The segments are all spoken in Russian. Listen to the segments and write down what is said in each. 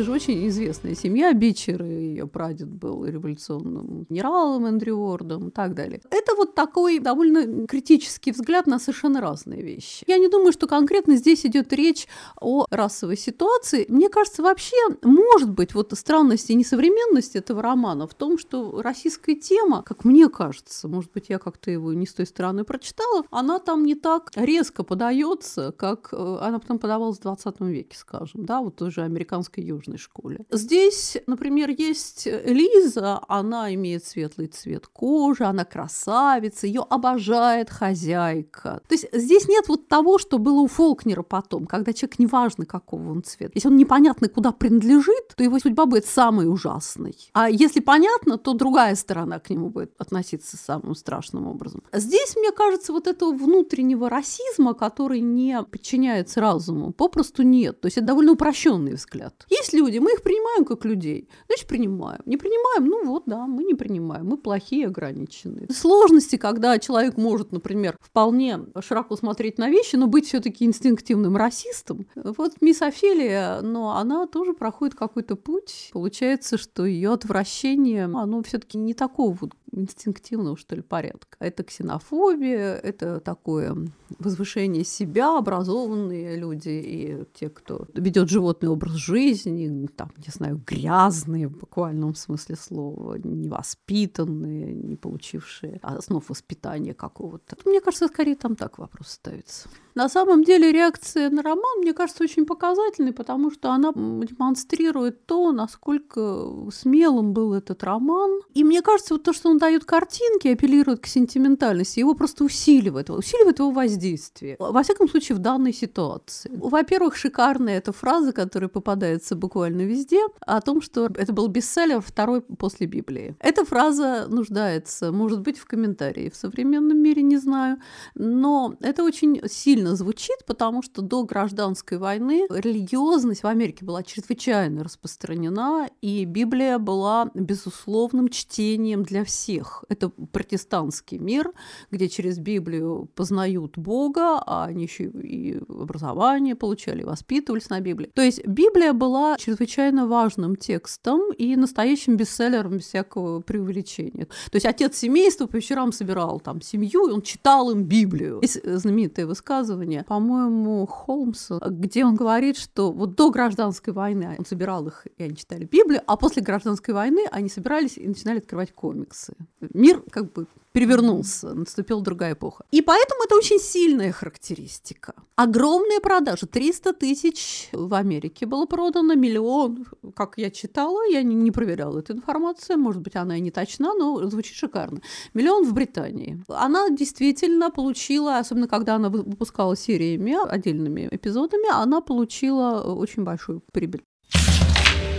Это же очень известная семья Бичер, ее прадед был революционным генералом Эндрю Уордом и так далее. Это вот такой довольно критический взгляд на совершенно разные вещи. Я не думаю, что конкретно здесь идет речь о расовой ситуации. Мне кажется, вообще может быть вот странность и несовременность этого романа в том, что российская тема, как мне кажется, может быть, я как-то его не с той стороны прочитала, она там не так резко подается, как э, она потом подавалась в 20 веке, скажем, да, вот той же американской южной школе. Здесь, например, есть Лиза, она имеет светлый цвет кожи, она красавица, ее обожает хозяйка. То есть здесь нет вот того, что было у Фолкнера потом, когда человек неважно какого он цвета. Если он непонятно куда принадлежит, то его судьба будет самой ужасной. А если понятно, то другая сторона к нему будет относиться самым страшным образом. Здесь, мне кажется, вот этого внутреннего расизма, который не подчиняется разуму, попросту нет. То есть это довольно упрощенный взгляд. Есть люди, мы их принимаем как людей, значит, принимаем. Не принимаем, ну вот, да, мы не принимаем, мы плохие, ограниченные. Сложности, когда человек может, например, вполне широко смотреть на вещи, но быть все-таки инстинктивным расистом. Вот мисс Офелия, но она тоже проходит какой-то путь. Получается, что ее отвращение, оно все-таки не такого вот инстинктивного, что ли, порядка. Это ксенофобия, это такое возвышение себя, образованные люди и те, кто ведет животный образ жизни, там, не знаю, грязные в буквальном смысле слова, невоспитанные, не получившие основ воспитания какого-то. Мне кажется, скорее там так вопрос ставится. На самом деле реакция на роман, мне кажется, очень показательной, потому что она демонстрирует то, насколько смелым был этот роман. И мне кажется, вот то, что он дает картинки, апеллирует к сентиментальности, его просто усиливает, усиливает его воздействие. Во всяком случае, в данной ситуации. Во-первых, шикарная эта фраза, которая попадается буквально везде, о том, что это был бестселлер второй после Библии. Эта фраза нуждается, может быть, в комментарии в современном мире, не знаю, но это очень сильно звучит, потому что до гражданской войны религиозность в Америке была чрезвычайно распространена, и Библия была безусловным чтением для всех. Это протестантский мир, где через Библию познают Бога, а они еще и образование получали, воспитывались на Библии. То есть Библия была чрезвычайно важным текстом и настоящим бестселлером без всякого преувеличения. То есть отец семейства по вечерам собирал там семью, и он читал им Библию. Есть знаменитое высказывание высказывание, по-моему, Холмса, где он говорит, что вот до гражданской войны он собирал их, и они читали Библию, а после гражданской войны они собирались и начинали открывать комиксы. Мир как бы перевернулся, наступила другая эпоха. И поэтому это очень сильная характеристика. Огромные продажи, 300 тысяч в Америке было продано, миллион, как я читала, я не, не проверяла эту информацию, может быть, она и не точна, но звучит шикарно. Миллион в Британии. Она действительно получила, особенно когда она выпускала сериями, отдельными эпизодами, она получила очень большую прибыль.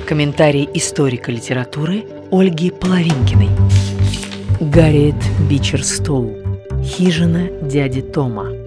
Комментарий историка литературы Ольги Половинкиной. Гарриет Бичерстоу. Хижина дяди Тома.